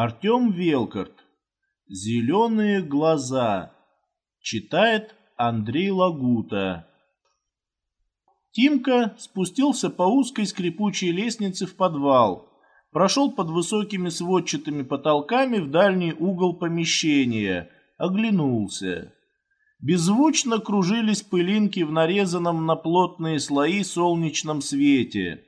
Артем Велкарт. «Зеленые глаза». Читает Андрей Лагута. Тимка спустился по узкой скрипучей лестнице в подвал, прошел под высокими сводчатыми потолками в дальний угол помещения, оглянулся. Беззвучно кружились пылинки в нарезанном на плотные слои солнечном свете.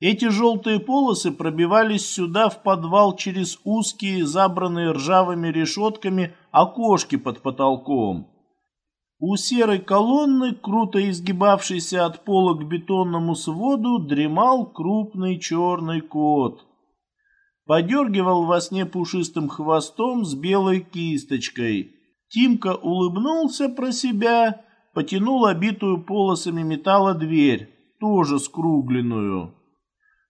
Эти желтые полосы пробивались сюда в подвал через узкие, забранные ржавыми решетками окошки под потолком. У серой колонны, круто изгибавшейся от пола к бетонному своду, дремал крупный черный кот. Подергивал во сне пушистым хвостом с белой кисточкой. Тимка улыбнулся про себя, потянул обитую полосами металла дверь, тоже скругленную.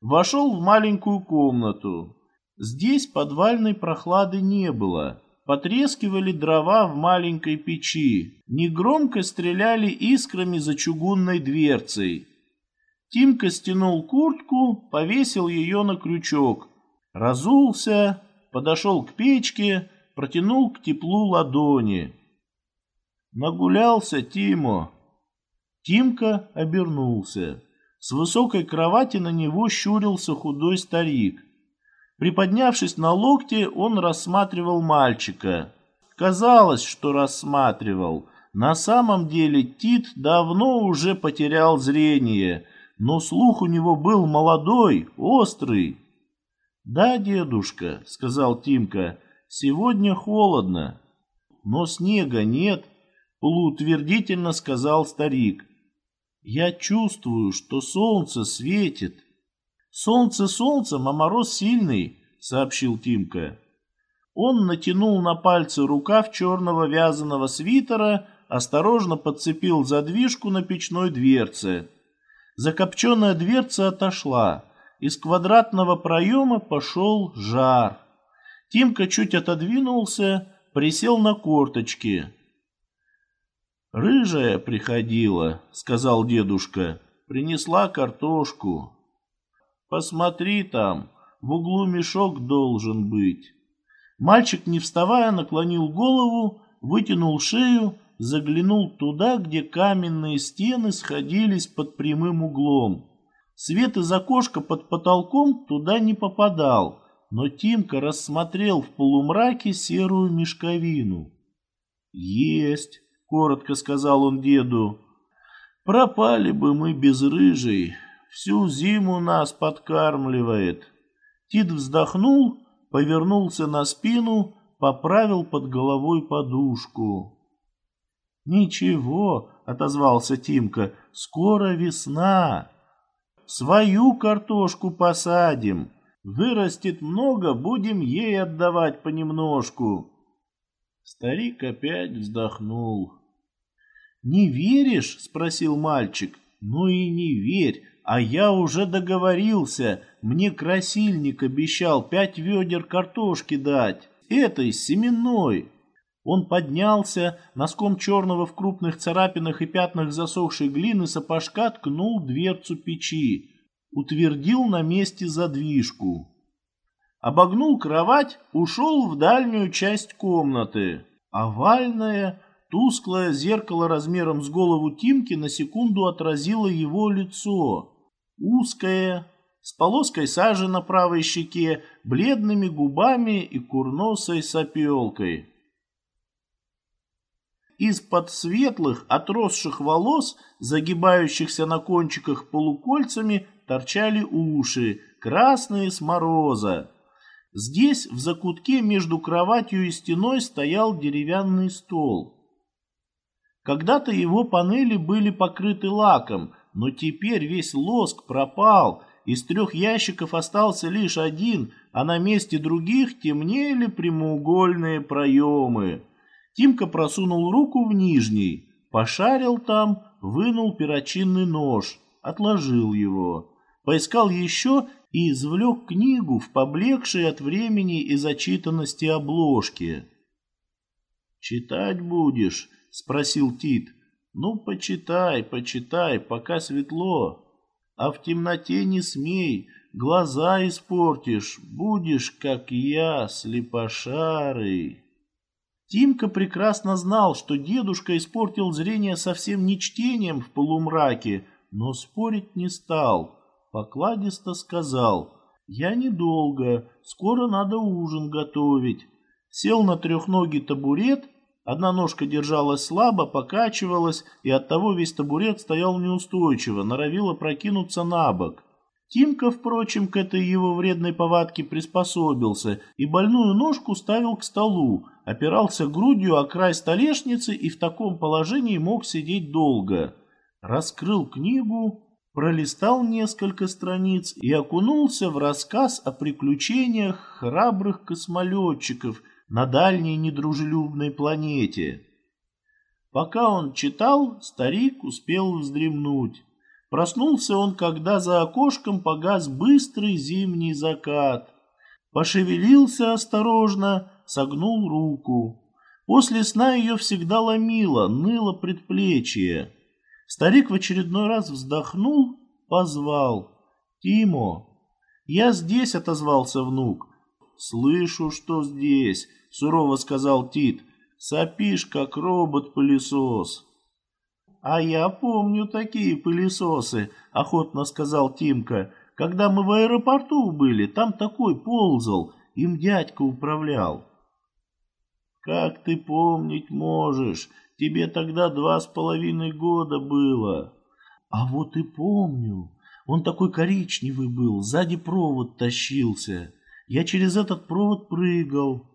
Вошел в маленькую комнату. Здесь подвальной прохлады не было. Потрескивали дрова в маленькой печи. Негромко стреляли искрами за чугунной дверцей. Тимка стянул куртку, повесил ее на крючок. Разулся, подошел к печке, протянул к теплу ладони. Нагулялся Тимо. Тимка обернулся. С высокой кровати на него щурился худой старик. Приподнявшись на локте, он рассматривал мальчика. Казалось, что рассматривал. На самом деле Тит давно уже потерял зрение, но слух у него был молодой, острый. «Да, дедушка», — сказал Тимка, — «сегодня холодно». «Но снега нет», — полуутвердительно сказал старик. Я чувствую, что солнце светит. Солнце солнцем, а мороз сильный, сообщил Тимка. Он натянул на пальцы рукав черного вязаного свитера, осторожно подцепил задвижку на печной дверце. Закопченная дверца отошла. Из квадратного проема пошел жар. Тимка чуть отодвинулся, присел на корточки. «Рыжая приходила», — сказал дедушка, — «принесла картошку». «Посмотри там, в углу мешок должен быть». Мальчик, не вставая, наклонил голову, вытянул шею, заглянул туда, где каменные стены сходились под прямым углом. Свет из окошка под потолком туда не попадал, но Тимка рассмотрел в полумраке серую мешковину. «Есть!» Коротко сказал он деду. Пропали бы мы без рыжей, всю зиму нас подкармливает. Тит вздохнул, повернулся на спину, поправил под головой подушку. «Ничего», — отозвался Тимка, — «скоро весна. Свою картошку посадим. Вырастет много, будем ей отдавать понемножку». Старик опять вздохнул. «Не веришь?» — спросил мальчик. «Ну и не верь, а я уже договорился. Мне красильник обещал пять ведер картошки дать. Этой, семенной». Он поднялся, носком черного в крупных царапинах и пятнах засохшей глины сапожка ткнул дверцу печи, утвердил на месте задвижку. Обогнул кровать, ушел в дальнюю часть комнаты. Овальная, Тусклое зеркало размером с голову Тимки на секунду отразило его лицо. Узкое, с полоской сажи на правой щеке, бледными губами и курносой сопелкой. Из-под светлых, отросших волос, загибающихся на кончиках полукольцами, торчали уши, красные с мороза. Здесь, в закутке между кроватью и стеной, стоял деревянный стол. Когда-то его панели были покрыты лаком, но теперь весь лоск пропал, из трех ящиков остался лишь один, а на месте других темнели прямоугольные проемы. Тимка просунул руку в нижний, пошарил там, вынул перочинный нож, отложил его. Поискал еще и извлек книгу в поблекшей от времени и зачитанности обложке. «Читать будешь?» — спросил Тит. «Ну, почитай, почитай, пока светло. А в темноте не смей, глаза испортишь, будешь, как я, слепошарый. Тимка прекрасно знал, что дедушка испортил зрение совсем не чтением в полумраке, но спорить не стал. Покладисто сказал, «Я недолго, скоро надо ужин готовить». Сел на трехногий табурет Одна ножка держалась слабо, покачивалась, и оттого весь табурет стоял неустойчиво, норовило прокинуться на бок. Тимка, впрочем, к этой его вредной повадке приспособился и больную ножку ставил к столу, опирался грудью о край столешницы и в таком положении мог сидеть долго. Раскрыл книгу, пролистал несколько страниц и окунулся в рассказ о приключениях храбрых космолетчиков – на дальней недружелюбной планете. Пока он читал, старик успел вздремнуть. Проснулся он, когда за окошком погас быстрый зимний закат. Пошевелился осторожно, согнул руку. После сна ее всегда ломило, ныло предплечье. Старик в очередной раз вздохнул, позвал. «Тимо!» «Я здесь», — отозвался внук. «Слышу, что здесь. — сурово сказал Тит. «Сопишь, как робот-пылесос». «А я помню такие пылесосы», — охотно сказал Тимка. «Когда мы в аэропорту были, там такой ползал, им дядька управлял». «Как ты помнить можешь? Тебе тогда два с половиной года было». «А вот и помню. Он такой коричневый был, сзади провод тащился. Я через этот провод прыгал.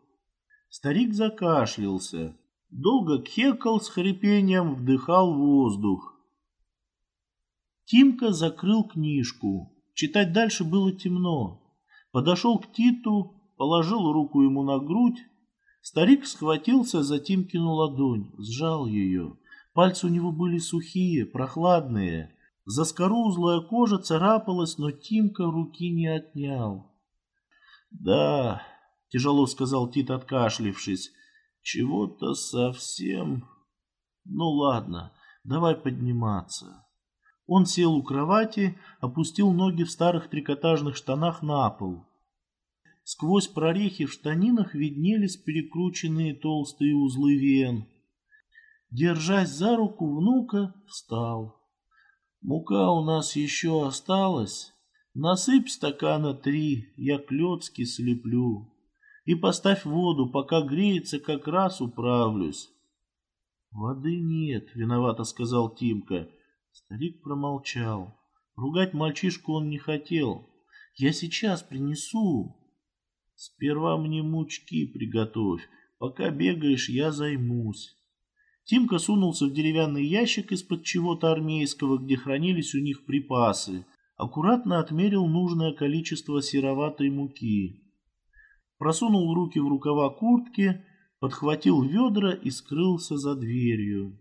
Старик закашлялся. Долго кекал с хрипением, вдыхал воздух. Тимка закрыл книжку. Читать дальше было темно. Подошел к Титу, положил руку ему на грудь. Старик схватился за Тимкину ладонь, сжал ее. Пальцы у него были сухие, прохладные. Заскорузлая кожа царапалась, но Тимка руки не отнял. «Да, тяжело сказал Тит, откашлившись. Чего-то совсем... Ну ладно, давай подниматься. Он сел у кровати, опустил ноги в старых трикотажных штанах на пол. Сквозь прорехи в штанинах виднелись перекрученные толстые узлы вен. Держась за руку внука, встал. Мука у нас еще осталась. Насыпь стакана три, я клетки слеплю и поставь воду, пока греется, как раз управлюсь. Воды нет, виновато сказал Тимка. Старик промолчал. Ругать мальчишку он не хотел. Я сейчас принесу. Сперва мне мучки приготовь. Пока бегаешь, я займусь. Тимка сунулся в деревянный ящик из-под чего-то армейского, где хранились у них припасы. Аккуратно отмерил нужное количество сероватой муки просунул руки в рукава куртки, подхватил ведра и скрылся за дверью.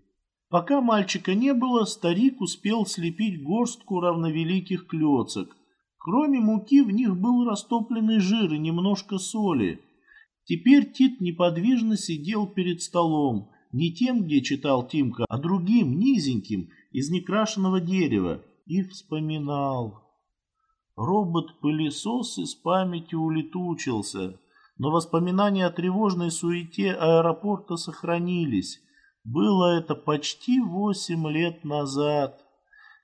Пока мальчика не было, старик успел слепить горстку равновеликих клецок. Кроме муки в них был растопленный жир и немножко соли. Теперь Тит неподвижно сидел перед столом, не тем, где читал Тимка, а другим, низеньким, из некрашенного дерева, и вспоминал. Робот-пылесос из памяти улетучился но воспоминания о тревожной суете аэропорта сохранились. Было это почти восемь лет назад.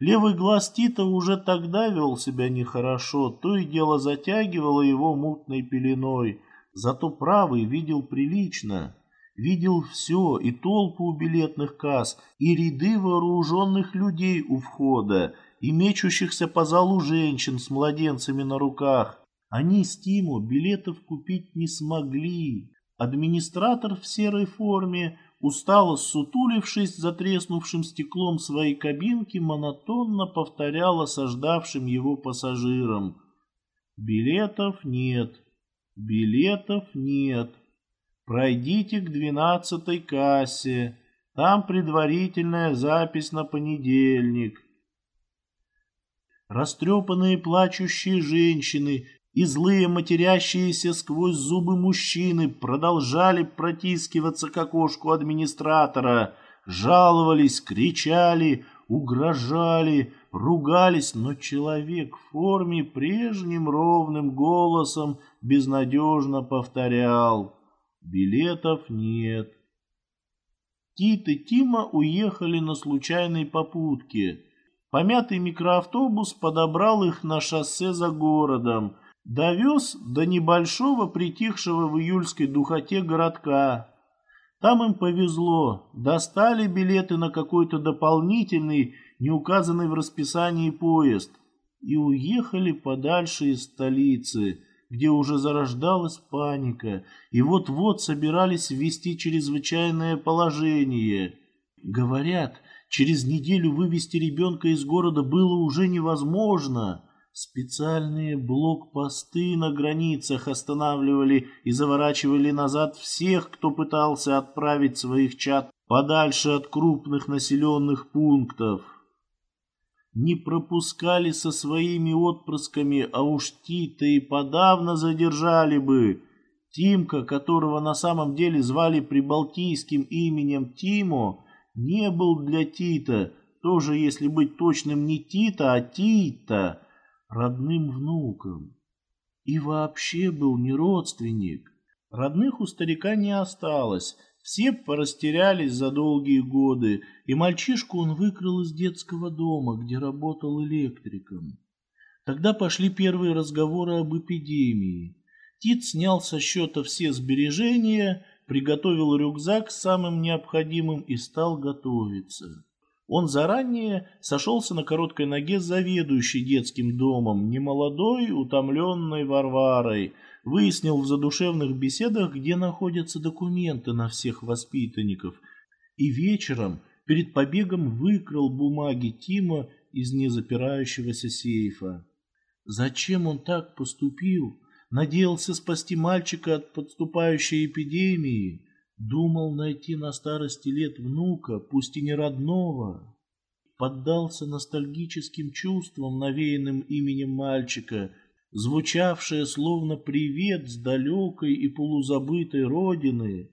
Левый глаз Тита уже тогда вел себя нехорошо, то и дело затягивало его мутной пеленой. Зато правый видел прилично. Видел все, и толпу у билетных касс, и ряды вооруженных людей у входа, и мечущихся по залу женщин с младенцами на руках, они с Тимо билетов купить не смогли. Администратор в серой форме, устало сутулившись за треснувшим стеклом своей кабинки, монотонно повторял осаждавшим его пассажирам. «Билетов нет, билетов нет. Пройдите к двенадцатой кассе, там предварительная запись на понедельник». Растрепанные плачущие женщины и злые матерящиеся сквозь зубы мужчины продолжали протискиваться к окошку администратора, жаловались, кричали, угрожали, ругались, но человек в форме прежним ровным голосом безнадежно повторял «Билетов нет». Тит и Тима уехали на случайной попутке. Помятый микроавтобус подобрал их на шоссе за городом, довез до небольшого притихшего в июльской духоте городка. Там им повезло, достали билеты на какой-то дополнительный, не указанный в расписании поезд, и уехали подальше из столицы, где уже зарождалась паника, и вот-вот собирались ввести чрезвычайное положение. Говорят, через неделю вывести ребенка из города было уже невозможно. Специальные блокпосты на границах останавливали и заворачивали назад всех, кто пытался отправить своих чад подальше от крупных населенных пунктов. Не пропускали со своими отпрысками, а уж Тита и подавно задержали бы. Тимка, которого на самом деле звали прибалтийским именем Тимо, не был для Тита, тоже, если быть точным, не Тита, а Тита родным внуком. И вообще был не родственник. Родных у старика не осталось, все порастерялись за долгие годы, и мальчишку он выкрал из детского дома, где работал электриком. Тогда пошли первые разговоры об эпидемии. Тит снял со счета все сбережения, приготовил рюкзак с самым необходимым и стал готовиться. Он заранее сошелся на короткой ноге с заведующей детским домом, немолодой, утомленной Варварой, выяснил в задушевных беседах, где находятся документы на всех воспитанников, и вечером перед побегом выкрал бумаги Тима из незапирающегося сейфа. Зачем он так поступил? Надеялся спасти мальчика от подступающей эпидемии? Думал найти на старости лет внука, пусть и не родного. Поддался ностальгическим чувствам, навеянным именем мальчика, звучавшее словно привет с далекой и полузабытой родины.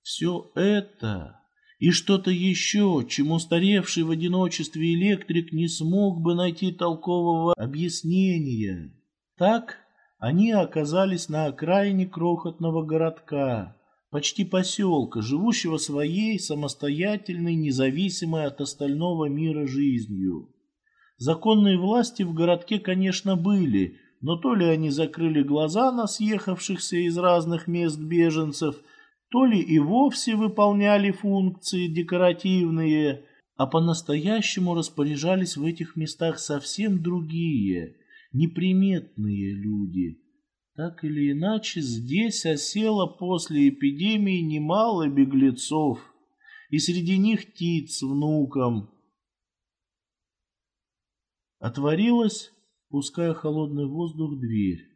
Все это и что-то еще, чему старевший в одиночестве электрик не смог бы найти толкового объяснения. Так они оказались на окраине крохотного городка, почти поселка, живущего своей самостоятельной, независимой от остального мира жизнью. Законные власти в городке, конечно, были, но то ли они закрыли глаза на съехавшихся из разных мест беженцев, то ли и вовсе выполняли функции декоративные, а по-настоящему распоряжались в этих местах совсем другие, неприметные люди – так или иначе, здесь осело после эпидемии немало беглецов, и среди них Тит внуком. Отворилась, пуская холодный воздух, дверь.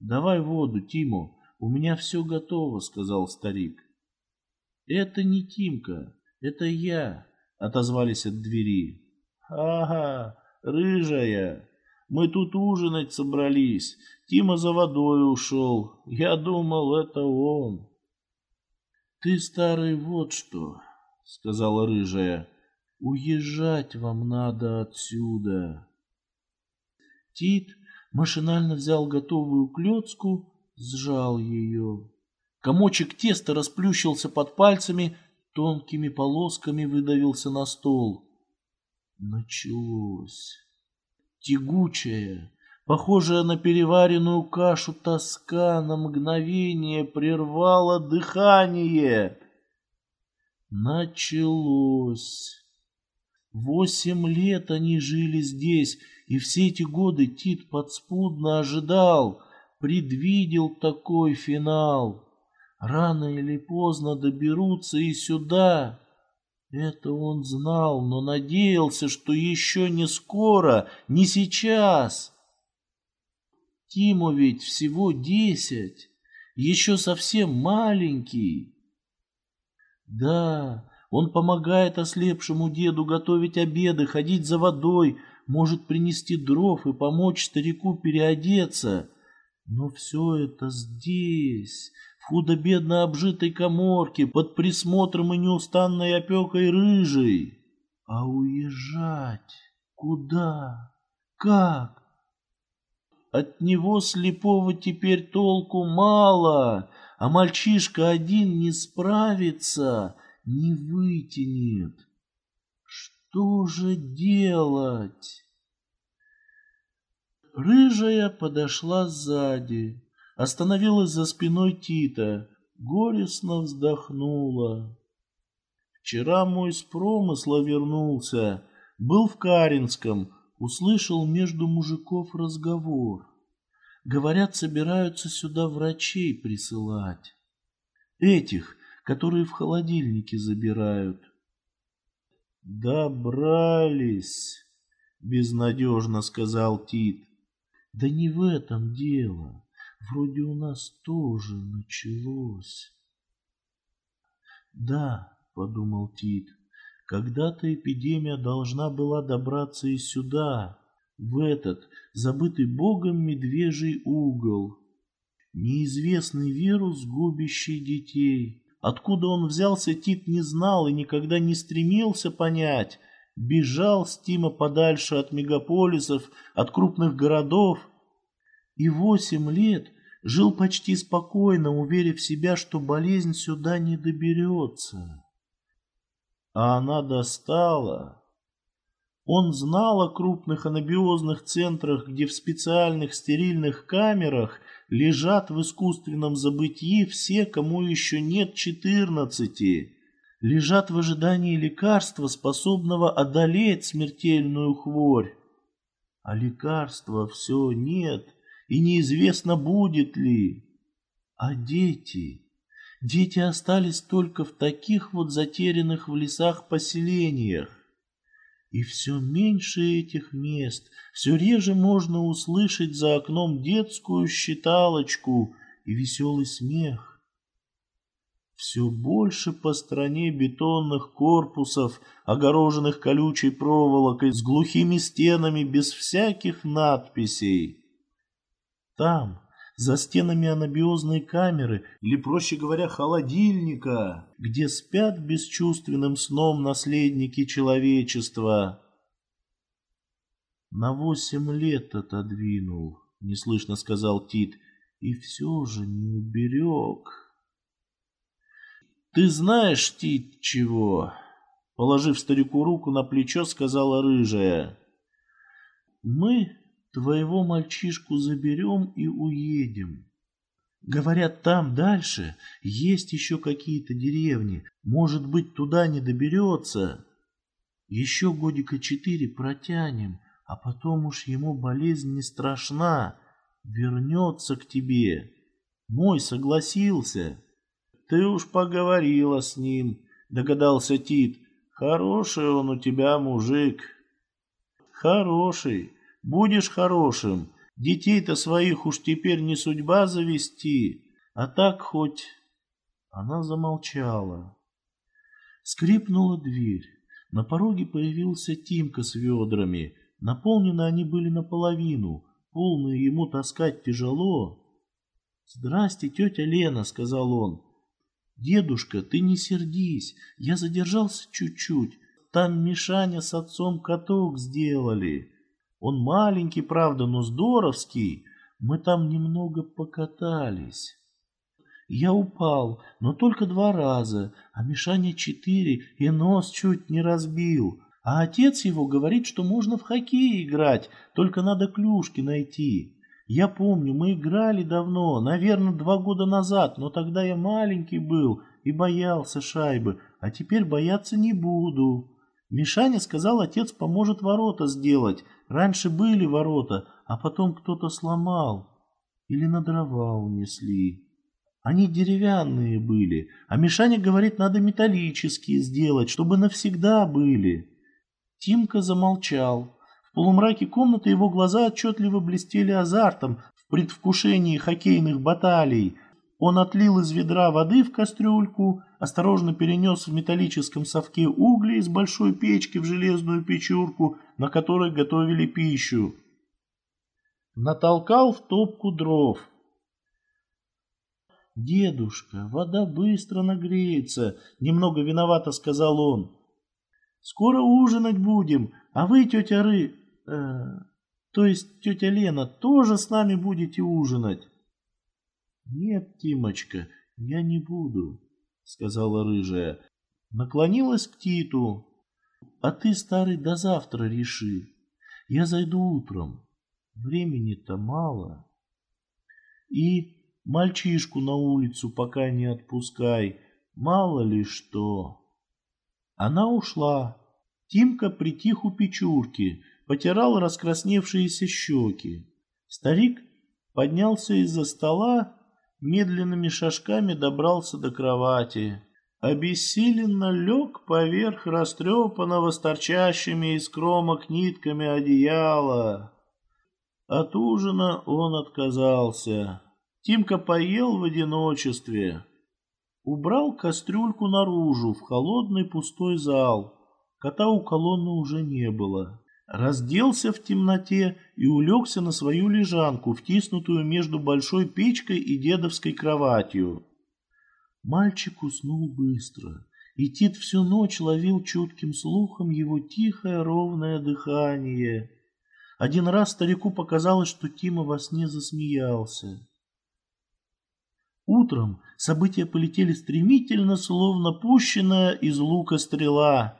«Давай воду, Тиму, у меня все готово», — сказал старик. «Это не Тимка, это я», — отозвались от двери. «Ага, рыжая, мы тут ужинать собрались. Тима за водой ушел. Я думал, это он. Ты, старый, вот что, сказала рыжая. Уезжать вам надо отсюда. Тит машинально взял готовую клетку, сжал ее. Комочек теста расплющился под пальцами, тонкими полосками выдавился на стол. Началось тягучая, похожая на переваренную кашу тоска на мгновение прервала дыхание. Началось. Восемь лет они жили здесь, и все эти годы Тит подспудно ожидал, предвидел такой финал. Рано или поздно доберутся и сюда. Это он знал, но надеялся, что еще не скоро, не сейчас. Тиму ведь всего десять, еще совсем маленький. Да, он помогает ослепшему деду готовить обеды, ходить за водой, может принести дров и помочь старику переодеться. Но все это здесь, худо-бедно обжитой коморке, под присмотром и неустанной опекой рыжей. А уезжать? Куда? Как? От него слепого теперь толку мало, а мальчишка один не справится, не вытянет. Что же делать? Рыжая подошла сзади, остановилась за спиной Тита, горестно вздохнула. Вчера мой с промысла вернулся, был в Каринском, услышал между мужиков разговор. Говорят, собираются сюда врачей присылать. Этих, которые в холодильнике забирают. Добрались, безнадежно сказал Тит. Да не в этом дело. Вроде у нас тоже началось. Да, подумал Тит, когда-то эпидемия должна была добраться и сюда, в этот, забытый Богом медвежий угол. Неизвестный вирус, губящий детей. Откуда он взялся, Тит не знал и никогда не стремился понять. Бежал Стима подальше от мегаполисов, от крупных городов. И восемь лет жил почти спокойно, уверив себя, что болезнь сюда не доберется. А она достала. Он знал о крупных анабиозных центрах, где в специальных стерильных камерах лежат в искусственном забытии все, кому еще нет четырнадцати. Лежат в ожидании лекарства, способного одолеть смертельную хворь. А лекарства все нет, и неизвестно, будет ли. А дети... Дети остались только в таких вот затерянных в лесах поселениях. И все меньше этих мест, все реже можно услышать за окном детскую считалочку и веселый смех. Все больше по стране бетонных корпусов, огороженных колючей проволокой, с глухими стенами, без всяких надписей. Там, за стенами анабиозной камеры, или, проще говоря, холодильника, где спят бесчувственным сном наследники человечества. На восемь лет отодвинул, неслышно сказал Тит, и все же не уберег. Ты знаешь, Тит, чего? Положив старику руку на плечо, сказала рыжая. Мы Твоего мальчишку заберем и уедем. Говорят, там дальше есть еще какие-то деревни. Может быть, туда не доберется. Еще годика четыре протянем, а потом уж ему болезнь не страшна. Вернется к тебе. Мой согласился. Ты уж поговорила с ним, догадался Тит. Хороший он у тебя мужик. Хороший. Будешь хорошим, детей-то своих уж теперь не судьба завести, а так хоть...» Она замолчала. Скрипнула дверь. На пороге появился Тимка с ведрами. Наполнены они были наполовину, полные ему таскать тяжело. «Здрасте, тетя Лена», — сказал он. «Дедушка, ты не сердись, я задержался чуть-чуть. Там Мишаня с отцом каток сделали». Он маленький, правда, но здоровский. Мы там немного покатались. Я упал, но только два раза, а Мишаня четыре и нос чуть не разбил. А отец его говорит, что можно в хоккей играть, только надо клюшки найти. Я помню, мы играли давно, наверное, два года назад, но тогда я маленький был и боялся шайбы, а теперь бояться не буду. Мишаня сказал, отец поможет ворота сделать. Раньше были ворота, а потом кто-то сломал. Или на дрова унесли. Они деревянные были, а Мишаня говорит, надо металлические сделать, чтобы навсегда были. Тимка замолчал. В полумраке комнаты его глаза отчетливо блестели азартом в предвкушении хоккейных баталий, он отлил из ведра воды в кастрюльку, осторожно перенес в металлическом совке угли из большой печки в железную печурку, на которой готовили пищу. Натолкал в топку дров. «Дедушка, вода быстро нагреется», — немного виновато сказал он. «Скоро ужинать будем, а вы, тетя Ры...» э, то есть тетя Лена, тоже с нами будете ужинать? Нет, Тимочка, я не буду, сказала рыжая. Наклонилась к Титу. А ты, старый, до завтра реши. Я зайду утром. Времени-то мало. И мальчишку на улицу пока не отпускай. Мало ли что. Она ушла. Тимка притих у печурки, потирал раскрасневшиеся щеки. Старик поднялся из-за стола, медленными шажками добрался до кровати. Обессиленно лег поверх растрепанного с торчащими из кромок нитками одеяла. От ужина он отказался. Тимка поел в одиночестве. Убрал кастрюльку наружу, в холодный пустой зал. Кота у колонны уже не было. Разделся в темноте и улегся на свою лежанку, втиснутую между большой печкой и дедовской кроватью. Мальчик уснул быстро, и Тит всю ночь ловил чутким слухом его тихое ровное дыхание. Один раз старику показалось, что Тима во сне засмеялся. Утром события полетели стремительно, словно пущенная из лука стрела.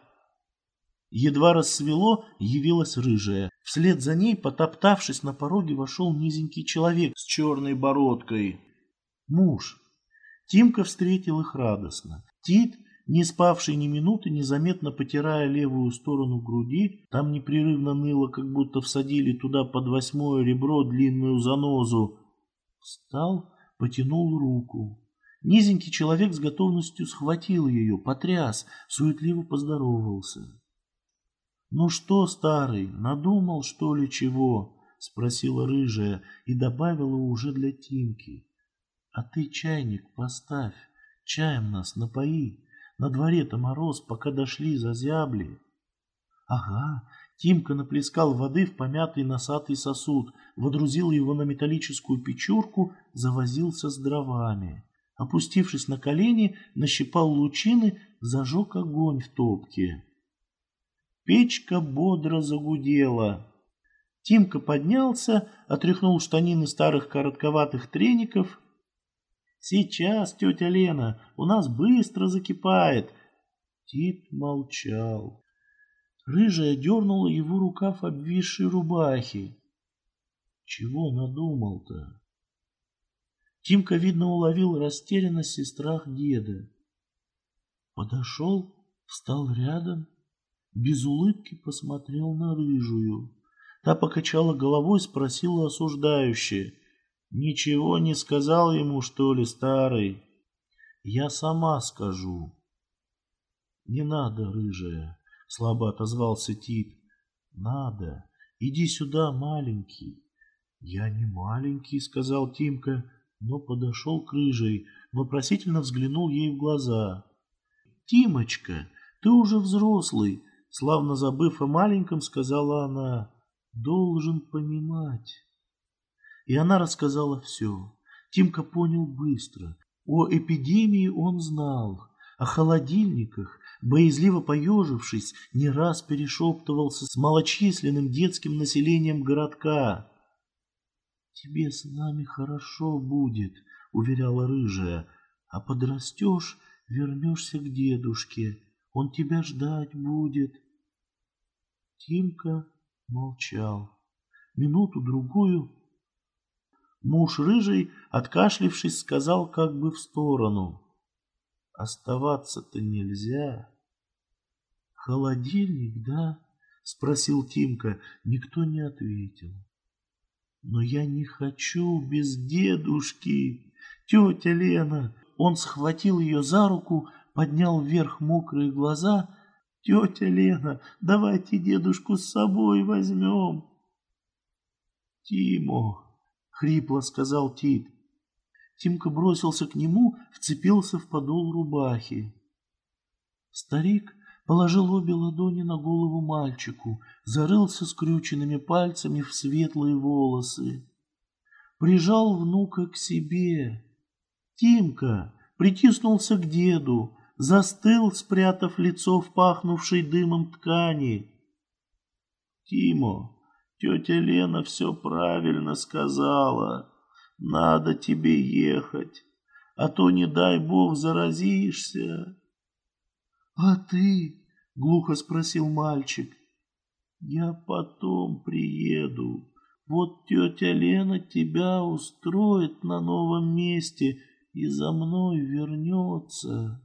Едва рассвело, явилась рыжая. Вслед за ней, потоптавшись на пороге, вошел низенький человек с черной бородкой. Муж. Тимка встретил их радостно. Тит, не спавший ни минуты, незаметно потирая левую сторону груди, там непрерывно ныло, как будто всадили туда под восьмое ребро длинную занозу, встал потянул руку. Низенький человек с готовностью схватил ее, потряс, суетливо поздоровался. «Ну что, старый, надумал, что ли, чего?» — спросила рыжая и добавила уже для Тимки. «А ты чайник поставь, чаем нас напои. На дворе-то мороз, пока дошли, зазябли». «Ага, Тимка наплескал воды в помятый носатый сосуд, водрузил его на металлическую печурку, завозился с дровами. Опустившись на колени, нащипал лучины, зажег огонь в топке. Печка бодро загудела. Тимка поднялся, отряхнул штанины старых коротковатых треников. «Сейчас, тетя Лена, у нас быстро закипает!» Тит молчал. Рыжая дернула его рукав обвисшей рубахи. Чего надумал-то? Тимка, видно, уловил растерянность и страх деда. Подошел, встал рядом, без улыбки посмотрел на рыжую. Та покачала головой, спросила осуждающе. «Ничего не сказал ему, что ли, старый?» «Я сама скажу». «Не надо, рыжая, слабо отозвался Тит. Надо. Иди сюда, маленький. Я не маленький, сказал Тимка, но подошел к рыжей, вопросительно взглянул ей в глаза. Тимочка, ты уже взрослый, славно забыв о маленьком, сказала она. Должен понимать. И она рассказала все. Тимка понял быстро. О эпидемии он знал, о холодильниках, боязливо поежившись, не раз перешептывался с малочисленным детским населением городка. «Тебе с нами хорошо будет», — уверяла рыжая, — «а подрастешь, вернешься к дедушке, он тебя ждать будет». Тимка молчал. Минуту-другую муж рыжий, откашлившись, сказал как бы в сторону. «Оставаться-то нельзя». «Холодильник, да?» — спросил Тимка. Никто не ответил. «Но я не хочу без дедушки. Тетя Лена!» Он схватил ее за руку, поднял вверх мокрые глаза. «Тетя Лена, давайте дедушку с собой возьмем!» «Тимо!» — хрипло сказал Тит. Тимка бросился к нему, вцепился в подол рубахи. Старик положил обе ладони на голову мальчику, зарылся скрюченными пальцами в светлые волосы. Прижал внука к себе. Тимка притиснулся к деду, застыл, спрятав лицо в пахнувшей дымом ткани. «Тимо, Тетя Лена все правильно сказала. Надо тебе ехать, а то, не дай бог, заразишься. — А ты? — глухо спросил мальчик. — Я потом приеду. Вот тетя Лена тебя устроит на новом месте и за мной вернется.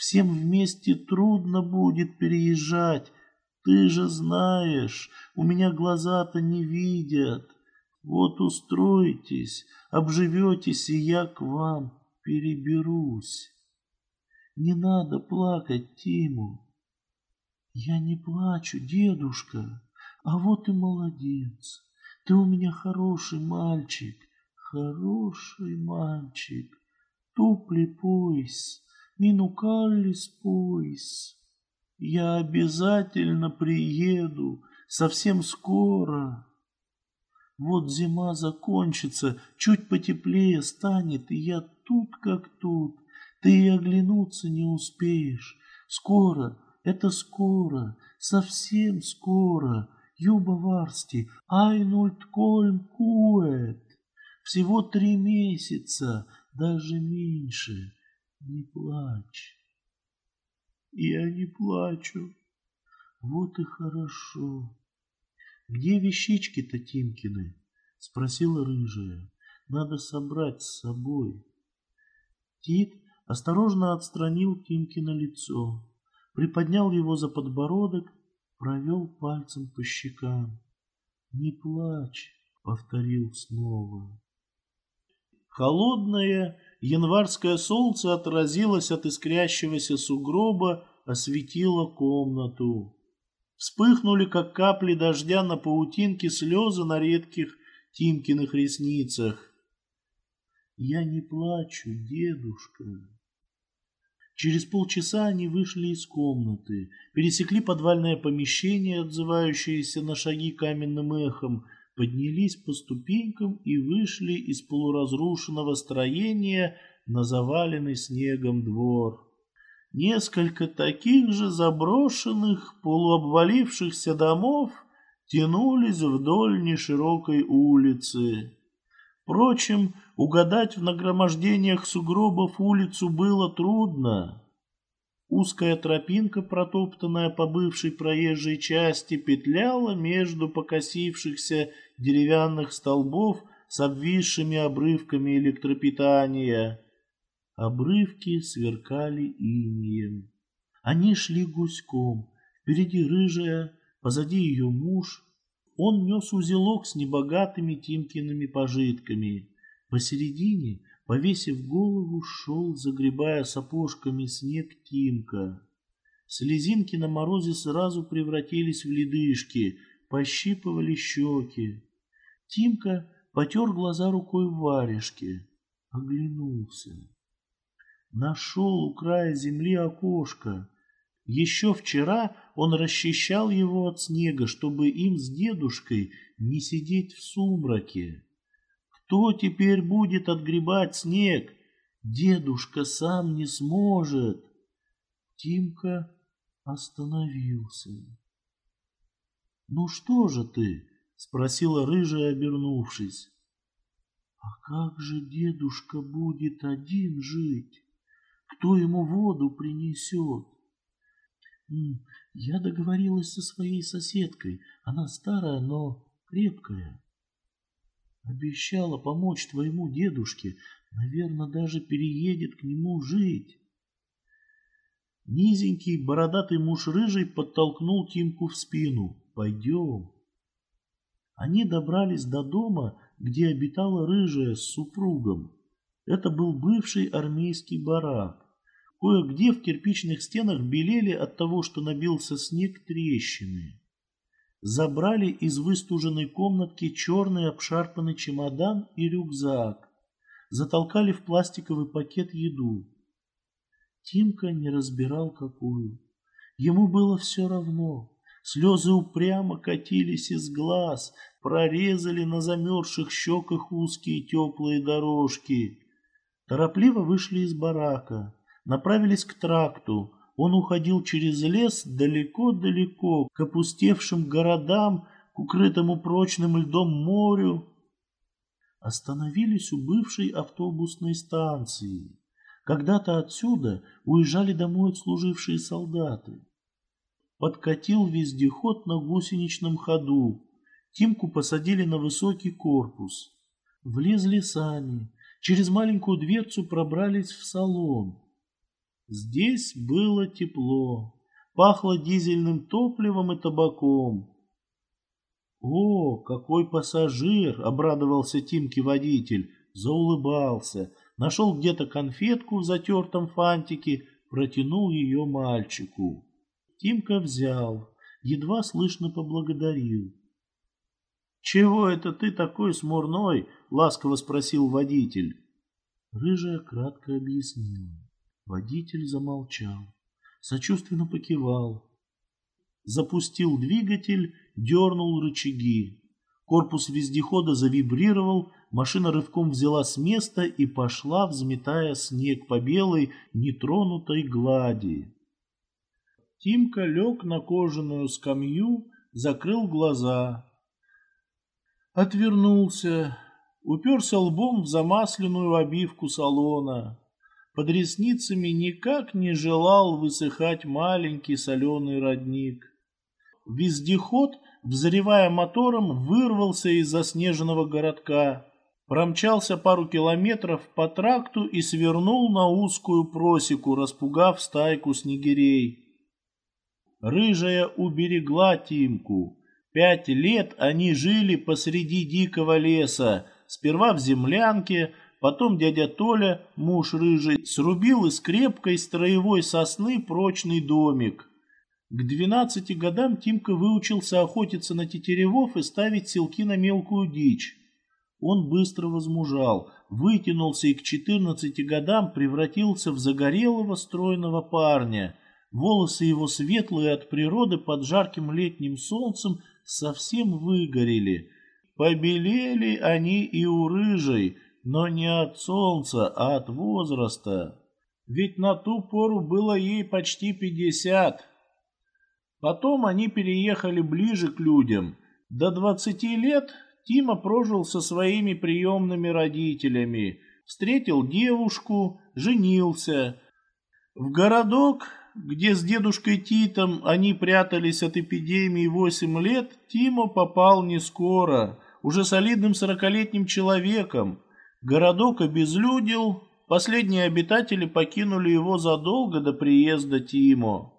Всем вместе трудно будет переезжать. Ты же знаешь, у меня глаза-то не видят. Вот устроитесь, обживетесь, и я к вам переберусь. Не надо плакать, Тиму. Я не плачу, дедушка, а вот и молодец. Ты у меня хороший мальчик, хороший мальчик. Тупли пояс, минукаллис пояс. Я обязательно приеду, совсем скоро. Вот зима закончится, чуть потеплее станет, и я тут как тут. Ты и оглянуться не успеешь. Скоро, это скоро, совсем скоро. Юба Варсти, Айнульт Кольм Куэт. Всего три месяца, даже меньше. Не плачь. Я не плачу. Вот и хорошо. «Где вещички-то Тимкины?» — спросила рыжая. «Надо собрать с собой». Тит осторожно отстранил Тимкино лицо, приподнял его за подбородок, провел пальцем по щекам. «Не плачь», — повторил снова. Холодное январское солнце отразилось от искрящегося сугроба, осветило комнату. Вспыхнули, как капли дождя на паутинке слезы на редких Тимкиных ресницах. «Я не плачу, дедушка». Через полчаса они вышли из комнаты, пересекли подвальное помещение, отзывающееся на шаги каменным эхом, поднялись по ступенькам и вышли из полуразрушенного строения на заваленный снегом двор. Несколько таких же заброшенных, полуобвалившихся домов тянулись вдоль неширокой улицы. Впрочем, угадать в нагромождениях сугробов улицу было трудно. Узкая тропинка, протоптанная по бывшей проезжей части, петляла между покосившихся деревянных столбов с обвисшими обрывками электропитания. Обрывки сверкали инием. Они шли гуськом. Впереди рыжая, позади ее муж. Он нес узелок с небогатыми Тимкиными пожитками. Посередине, повесив голову, шел, загребая сапожками снег Тимка. Слезинки на морозе сразу превратились в ледышки, пощипывали щеки. Тимка потер глаза рукой в варежке, оглянулся. Нашел у края земли окошко. Еще вчера он расчищал его от снега, чтобы им с дедушкой не сидеть в сумраке. Кто теперь будет отгребать снег? Дедушка сам не сможет. Тимка остановился. «Ну что же ты?» — спросила рыжая, обернувшись. «А как же дедушка будет один жить?» Кто ему воду принесет? Я договорилась со своей соседкой. Она старая, но крепкая. Обещала помочь твоему дедушке. Наверное, даже переедет к нему жить. Низенький бородатый муж рыжий подтолкнул Тимку в спину. «Пойдем». Они добрались до дома, где обитала рыжая с супругом. Это был бывший армейский барак. Кое-где в кирпичных стенах белели от того, что набился снег трещины. Забрали из выстуженной комнатки черный обшарпанный чемодан и рюкзак. Затолкали в пластиковый пакет еду. Тимка не разбирал какую. Ему было все равно. Слезы упрямо катились из глаз, прорезали на замерзших щеках узкие теплые дорожки. Торопливо вышли из барака направились к тракту. Он уходил через лес далеко-далеко, к опустевшим городам, к укрытому прочным льдом морю, остановились у бывшей автобусной станции. Когда-то отсюда уезжали домой отслужившие солдаты. Подкатил вездеход на гусеничном ходу. Тимку посадили на высокий корпус. Влезли сами. Через маленькую дверцу пробрались в салон. Здесь было тепло. Пахло дизельным топливом и табаком. «О, какой пассажир!» — обрадовался Тимки водитель, заулыбался, нашел где-то конфетку в затертом фантике, протянул ее мальчику. Тимка взял, едва слышно поблагодарил. «Чего это ты такой смурной?» — ласково спросил водитель. Рыжая кратко объяснила. Водитель замолчал, сочувственно покивал. Запустил двигатель, дернул рычаги. Корпус вездехода завибрировал, машина рывком взяла с места и пошла, взметая снег по белой, нетронутой глади. Тимка лег на кожаную скамью, закрыл глаза. Отвернулся, уперся лбом в замасленную обивку салона. Под ресницами никак не желал высыхать маленький соленый родник. Вездеход, взревая мотором, вырвался из заснеженного городка, промчался пару километров по тракту и свернул на узкую просеку, распугав стайку снегирей. Рыжая уберегла Тимку. Пять лет они жили посреди дикого леса, сперва в землянке, потом дядя Толя, муж рыжий, срубил из крепкой строевой сосны прочный домик. К двенадцати годам Тимка выучился охотиться на тетеревов и ставить селки на мелкую дичь. Он быстро возмужал, вытянулся и к четырнадцати годам превратился в загорелого стройного парня. Волосы его светлые от природы под жарким летним солнцем совсем выгорели. Побелели они и у рыжей, но не от солнца, а от возраста. Ведь на ту пору было ей почти пятьдесят. Потом они переехали ближе к людям. До двадцати лет Тима прожил со своими приемными родителями, встретил девушку, женился. В городок, где с дедушкой Титом они прятались от эпидемии восемь лет, Тима попал не скоро, уже солидным сорокалетним человеком. Городок обезлюдил, последние обитатели покинули его задолго до приезда Тимо.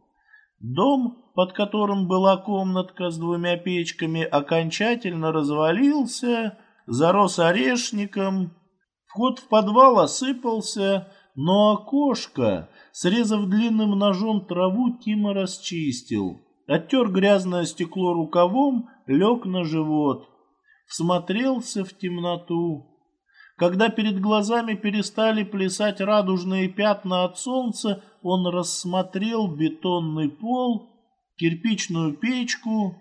Дом под которым была комнатка с двумя печками, окончательно развалился, зарос орешником. Вход в подвал осыпался, но окошко, срезав длинным ножом траву, Тима расчистил. Оттер грязное стекло рукавом, лег на живот. Всмотрелся в темноту. Когда перед глазами перестали плясать радужные пятна от солнца, он рассмотрел бетонный пол кирпичную печку.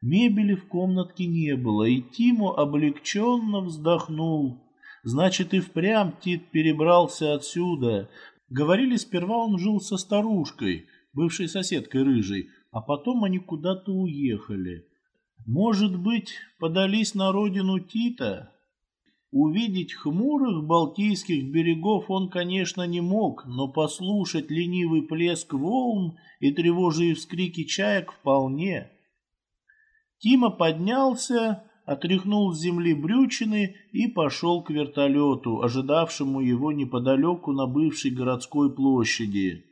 Мебели в комнатке не было, и Тиму облегченно вздохнул. Значит, и впрямь Тит перебрался отсюда. Говорили, сперва он жил со старушкой, бывшей соседкой рыжей, а потом они куда-то уехали. Может быть, подались на родину Тита? Увидеть хмурых Балтийских берегов он, конечно, не мог, но послушать ленивый плеск волн и тревожие вскрики чаек вполне. Тима поднялся, отряхнул с земли брючины и пошел к вертолету, ожидавшему его неподалеку на бывшей городской площади.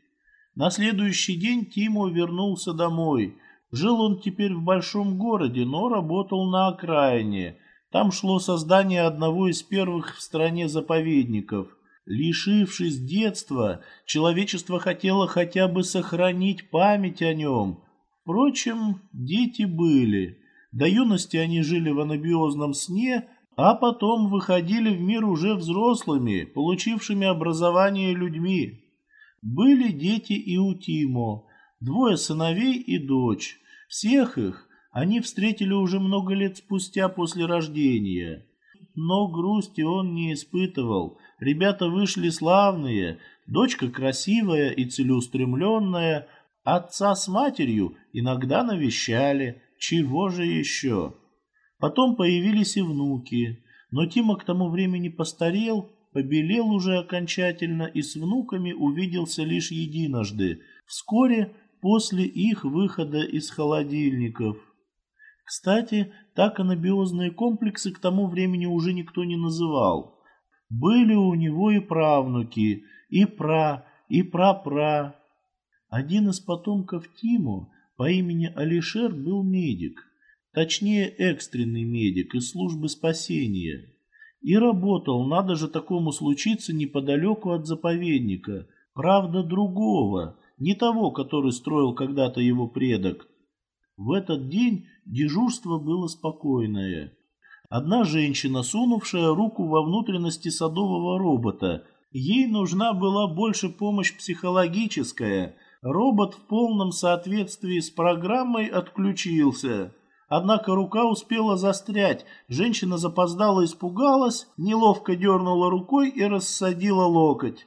На следующий день Тима вернулся домой. Жил он теперь в большом городе, но работал на окраине – там шло создание одного из первых в стране заповедников. Лишившись детства, человечество хотело хотя бы сохранить память о нем. Впрочем, дети были. До юности они жили в анабиозном сне, а потом выходили в мир уже взрослыми, получившими образование людьми. Были дети и у Тимо, двое сыновей и дочь. Всех их они встретили уже много лет спустя после рождения. Но грусти он не испытывал. Ребята вышли славные, дочка красивая и целеустремленная, отца с матерью иногда навещали, чего же еще? Потом появились и внуки, но Тима к тому времени постарел, побелел уже окончательно и с внуками увиделся лишь единожды, вскоре после их выхода из холодильников. Кстати, так анабиозные комплексы к тому времени уже никто не называл. Были у него и правнуки, и пра, и прапра. Один из потомков Тиму по имени Алишер был медик, точнее экстренный медик из службы спасения. И работал, надо же такому случиться, неподалеку от заповедника, правда другого, не того, который строил когда-то его предок. В этот день дежурство было спокойное. Одна женщина, сунувшая руку во внутренности садового робота, ей нужна была больше помощь психологическая. Робот в полном соответствии с программой отключился. Однако рука успела застрять, женщина запоздала испугалась, неловко дернула рукой и рассадила локоть.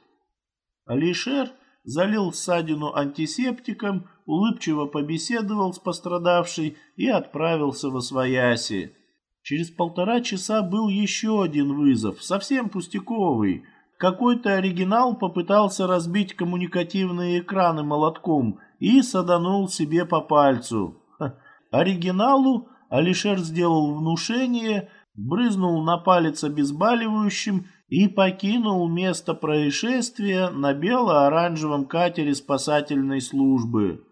Алишер залил ссадину антисептиком, улыбчиво побеседовал с пострадавшей и отправился во свояси. Через полтора часа был еще один вызов, совсем пустяковый. Какой-то оригинал попытался разбить коммуникативные экраны молотком и саданул себе по пальцу. Ха. Оригиналу Алишер сделал внушение, брызнул на палец обезболивающим и покинул место происшествия на бело-оранжевом катере спасательной службы.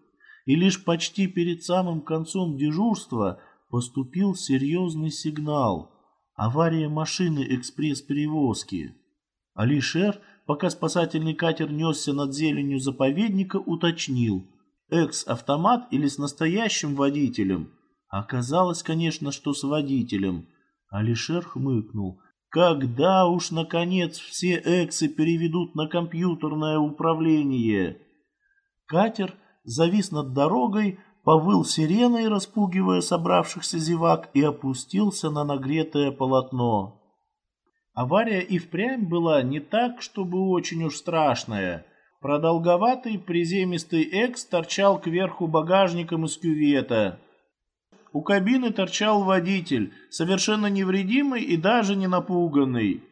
И лишь почти перед самым концом дежурства поступил серьезный сигнал. Авария машины экспресс-перевозки. Алишер, пока спасательный катер несся над зеленью заповедника, уточнил, экс-автомат или с настоящим водителем. Оказалось, конечно, что с водителем. Алишер хмыкнул – когда уж, наконец, все эксы переведут на компьютерное управление? Катер завис над дорогой, повыл сиреной, распугивая собравшихся зевак, и опустился на нагретое полотно. Авария и впрямь была не так, чтобы очень уж страшная. Продолговатый приземистый экс торчал кверху багажником из кювета. У кабины торчал водитель, совершенно невредимый и даже не напуганный.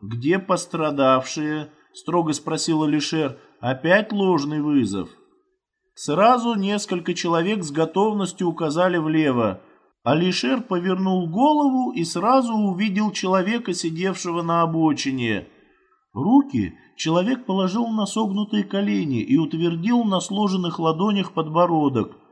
«Где пострадавшие?» – строго спросил Алишер. «Опять ложный вызов?» Сразу несколько человек с готовностью указали влево. Алишер повернул голову и сразу увидел человека, сидевшего на обочине. Руки человек положил на согнутые колени и утвердил на сложенных ладонях подбородок –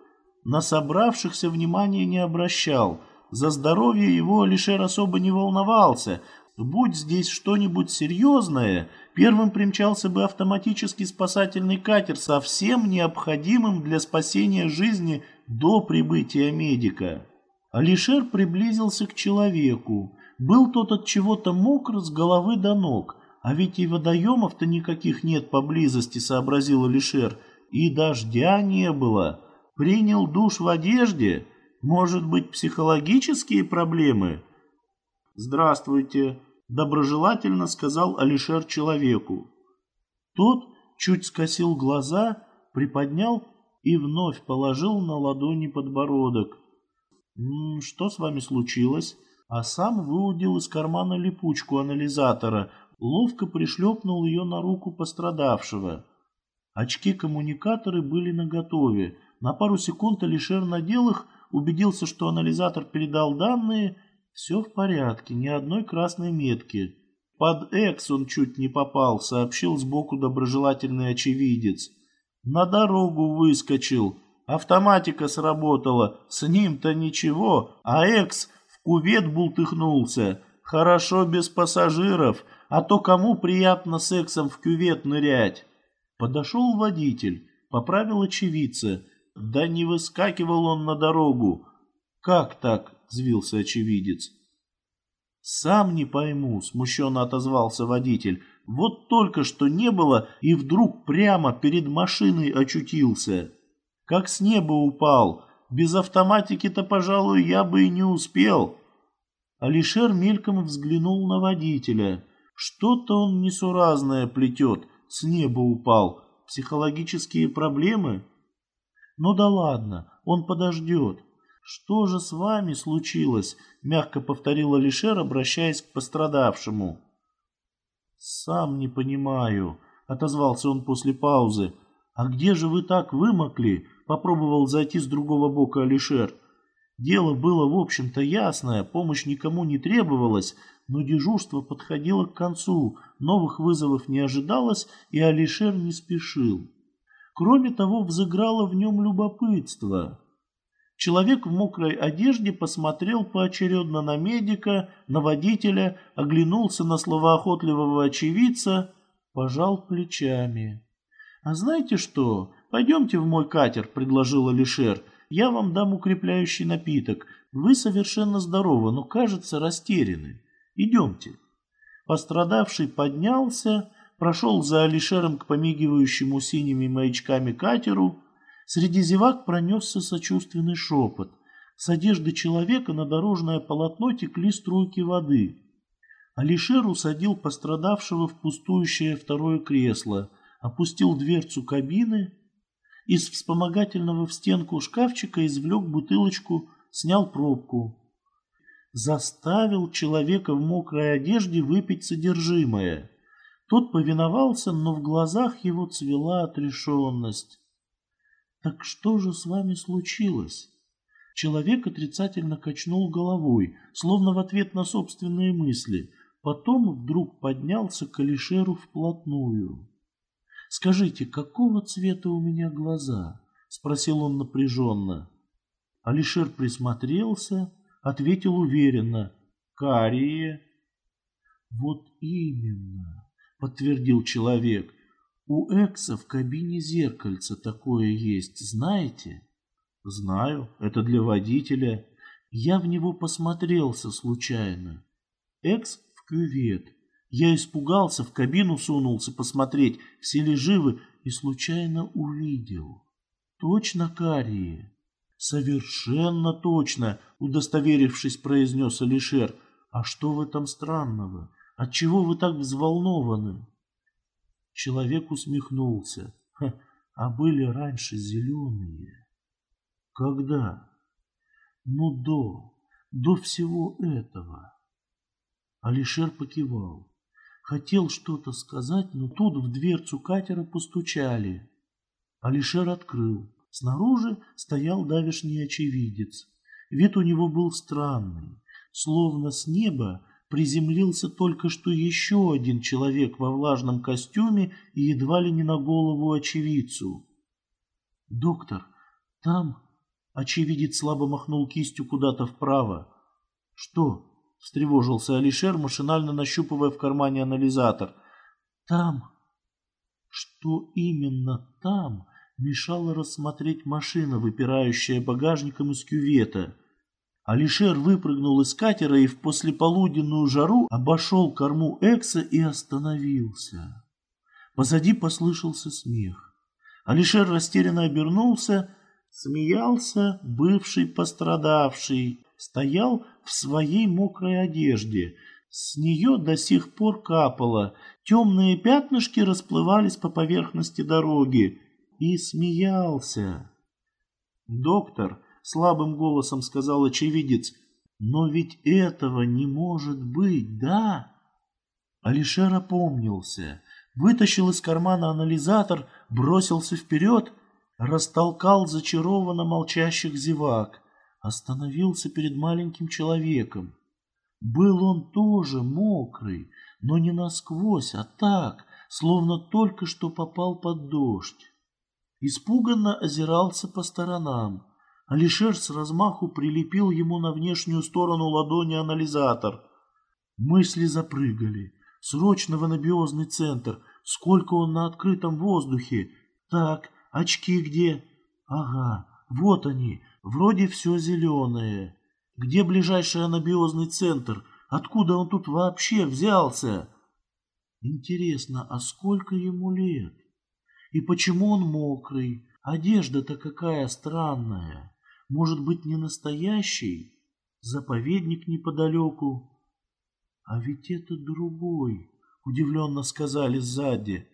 на собравшихся внимания не обращал. За здоровье его Алишер особо не волновался. Будь здесь что-нибудь серьезное, первым примчался бы автоматический спасательный катер со всем необходимым для спасения жизни до прибытия медика. Алишер приблизился к человеку. Был тот от чего-то мокр с головы до ног. А ведь и водоемов-то никаких нет поблизости, сообразил Алишер. И дождя не было. Принял душ в одежде? Может быть, психологические проблемы? Здравствуйте, доброжелательно сказал Алишер человеку. Тот чуть скосил глаза, приподнял и вновь положил на ладони подбородок. «М -м, «Что с вами случилось?» А сам выудил из кармана липучку анализатора, ловко пришлепнул ее на руку пострадавшего. Очки-коммуникаторы были наготове, на пару секунд Алишер надел их, убедился, что анализатор передал данные. Все в порядке, ни одной красной метки. Под «Экс» он чуть не попал, сообщил сбоку доброжелательный очевидец. На дорогу выскочил. Автоматика сработала. С ним-то ничего, а «Экс» в кувет бултыхнулся. Хорошо без пассажиров, а то кому приятно сексом в кювет нырять. Подошел водитель, поправил очевидца. Да не выскакивал он на дорогу. Как так? Взвился очевидец. Сам не пойму, смущенно отозвался водитель. Вот только что не было и вдруг прямо перед машиной очутился. Как с неба упал. Без автоматики-то, пожалуй, я бы и не успел. Алишер мельком взглянул на водителя. Что-то он несуразное плетет. С неба упал. Психологические проблемы? Ну да ладно, он подождет. «Что же с вами случилось?» — мягко повторил Алишер, обращаясь к пострадавшему. «Сам не понимаю», — отозвался он после паузы. «А где же вы так вымокли?» — попробовал зайти с другого бока Алишер. Дело было, в общем-то, ясное, помощь никому не требовалась, но дежурство подходило к концу, новых вызовов не ожидалось, и Алишер не спешил. Кроме того, взыграло в нем любопытство. Человек в мокрой одежде посмотрел поочередно на медика, на водителя, оглянулся на словоохотливого очевидца, пожал плечами. «А знаете что? Пойдемте в мой катер», — предложил Алишер. «Я вам дам укрепляющий напиток. Вы совершенно здоровы, но, кажется, растеряны. Идемте». Пострадавший поднялся, прошел за Алишером к помигивающему синими маячками катеру, Среди зевак пронесся сочувственный шепот. С одежды человека на дорожное полотно текли струйки воды. Алишер усадил пострадавшего в пустующее второе кресло, опустил дверцу кабины, из вспомогательного в стенку шкафчика извлек бутылочку, снял пробку. Заставил человека в мокрой одежде выпить содержимое. Тот повиновался, но в глазах его цвела отрешенность. «Так что же с вами случилось?» Человек отрицательно качнул головой, словно в ответ на собственные мысли. Потом вдруг поднялся к Алишеру вплотную. «Скажите, какого цвета у меня глаза?» — спросил он напряженно. Алишер присмотрелся, ответил уверенно. «Карие». «Вот именно», — подтвердил человек. У Экса в кабине зеркальце такое есть, знаете? Знаю, это для водителя. Я в него посмотрелся случайно. Экс в кювет. Я испугался, в кабину сунулся посмотреть, все ли живы, и случайно увидел. Точно карие? Совершенно точно, удостоверившись, произнес Алишер. А что в этом странного? Отчего вы так взволнованы? Человек усмехнулся. а были раньше зеленые. Когда? Ну, до, до всего этого. Алишер покивал. Хотел что-то сказать, но тут в дверцу катера постучали. Алишер открыл. Снаружи стоял давишний очевидец. Вид у него был странный, словно с неба приземлился только что еще один человек во влажном костюме и едва ли не на голову очевидцу. «Доктор, там...» — очевидец слабо махнул кистью куда-то вправо. «Что?» — встревожился Алишер, машинально нащупывая в кармане анализатор. «Там...» Что именно там мешало рассмотреть машина, выпирающая багажником из кювета — Алишер выпрыгнул из катера и в послеполуденную жару обошел корму Экса и остановился. Позади послышался смех. Алишер растерянно обернулся, смеялся бывший пострадавший, стоял в своей мокрой одежде. С нее до сих пор капало, темные пятнышки расплывались по поверхности дороги. И смеялся. Доктор слабым голосом сказал очевидец. Но ведь этого не может быть, да? Алишер опомнился, вытащил из кармана анализатор, бросился вперед, растолкал зачарованно молчащих зевак, остановился перед маленьким человеком. Был он тоже мокрый, но не насквозь, а так, словно только что попал под дождь. Испуганно озирался по сторонам. Алишер с размаху прилепил ему на внешнюю сторону ладони анализатор. Мысли запрыгали. Срочно в анабиозный центр. Сколько он на открытом воздухе? Так, очки где? Ага, вот они. Вроде все зеленое. Где ближайший анабиозный центр? Откуда он тут вообще взялся? Интересно, а сколько ему лет? И почему он мокрый? Одежда-то какая странная. Может быть, не настоящий? Заповедник неподалеку. А ведь это другой, удивленно сказали сзади.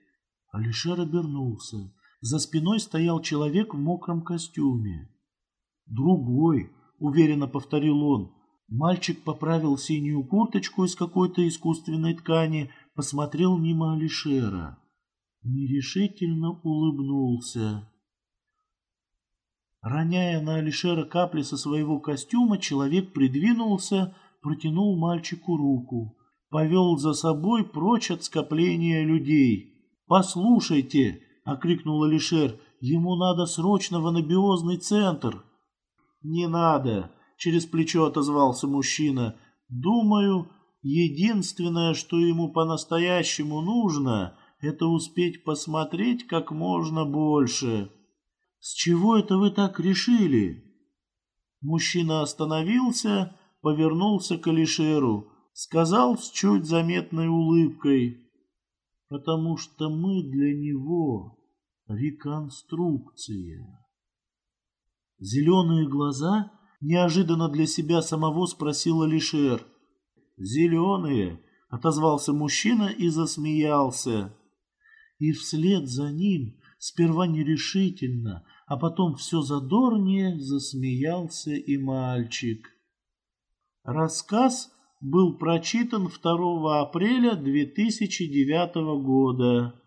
Алишер обернулся. За спиной стоял человек в мокром костюме. Другой, уверенно повторил он. Мальчик поправил синюю курточку из какой-то искусственной ткани, посмотрел мимо Алишера. Нерешительно улыбнулся. Роняя на Алишера капли со своего костюма, человек придвинулся, протянул мальчику руку, повел за собой прочь от скопления людей. «Послушайте!» — окрикнул Алишер. «Ему надо срочно в анабиозный центр!» «Не надо!» — через плечо отозвался мужчина. «Думаю, единственное, что ему по-настоящему нужно, это успеть посмотреть как можно больше». «С чего это вы так решили?» Мужчина остановился, повернулся к Алишеру, сказал с чуть заметной улыбкой, «Потому что мы для него реконструкция». «Зеленые глаза?» — неожиданно для себя самого спросил Алишер. «Зеленые!» — отозвался мужчина и засмеялся. И вслед за ним Сперва нерешительно, а потом все задорнее засмеялся и мальчик. Рассказ был прочитан 2 апреля 2009 года.